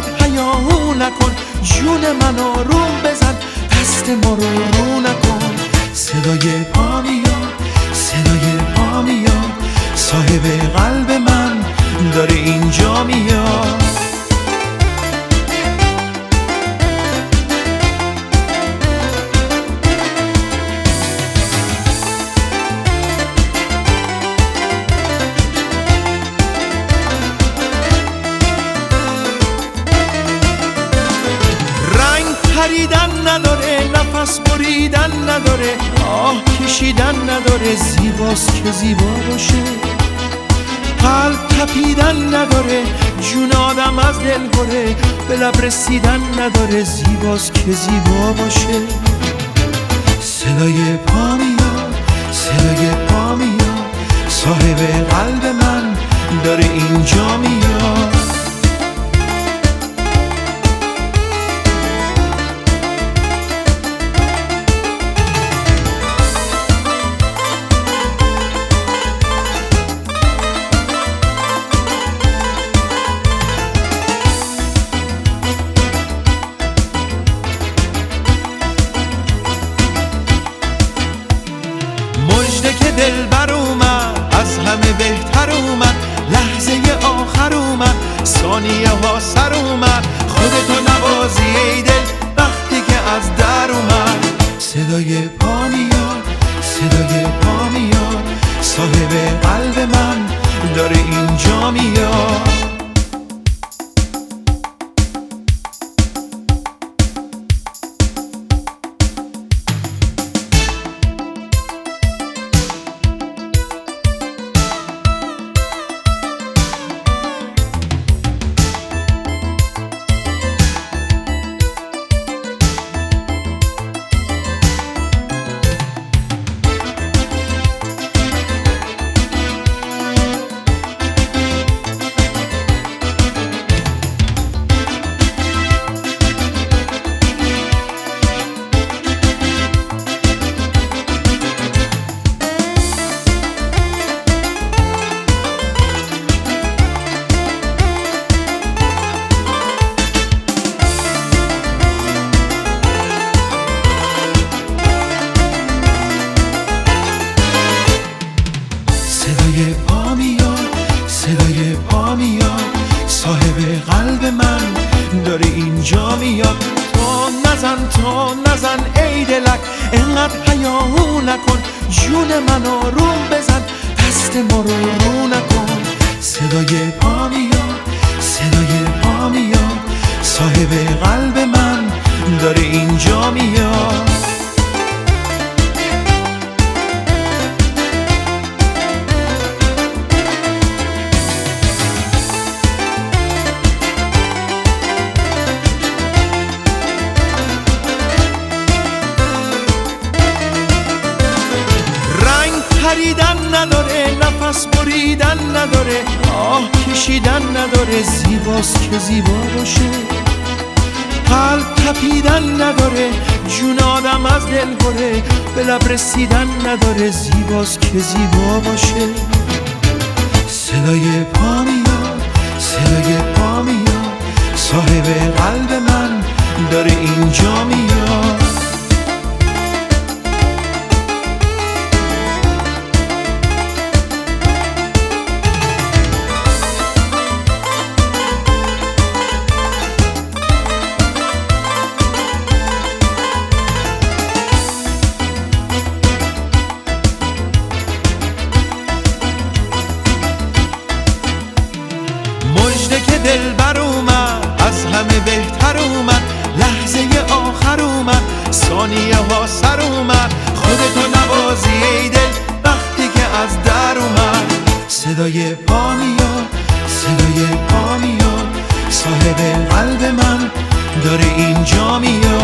انقدر حیاهو نکن جون من روم بزن دست ما رو رو نکن. صدای نداره آه کشیدن نداره زیباست که زیبا باشه. قلب تپیدن نداره جون آدم از دل گره به لب رسیدن نداره زیباست که زیبا باشه. صدای پا میاد صدای پا میاد صاحب قلب من داره اینجا میاد. مجده که دل بر اومد از همه بهتر اومد. لحظه آخر اومد ثانیه ها سر اومد. خودتو نوازی ای دل وقتی که از در اومد. صدای پا میاد صدای پا میاد. صاحب قلب من داره اینجا میاد. تا نزن ای دلک انقدر حیاهو نکن. جون من روم بزن دست ما رو نداره نفس بریدن نداره آه کشیدن نداره زیباست که زیبا باشه. قلب تپیدن نداره جون آدم از دل گره به لب رسیدن نداره زیباست که زیبا باشه. صدای پا میاد صدای پا میاد صاحب قلب من داره اینجا میاد. ثانیه ها سر اومد. خودتو نوازی ای دل وقتی که از در اومد. صدای پا میاد صدای پا میاد. صاحب قلب من داره اینجا میاد.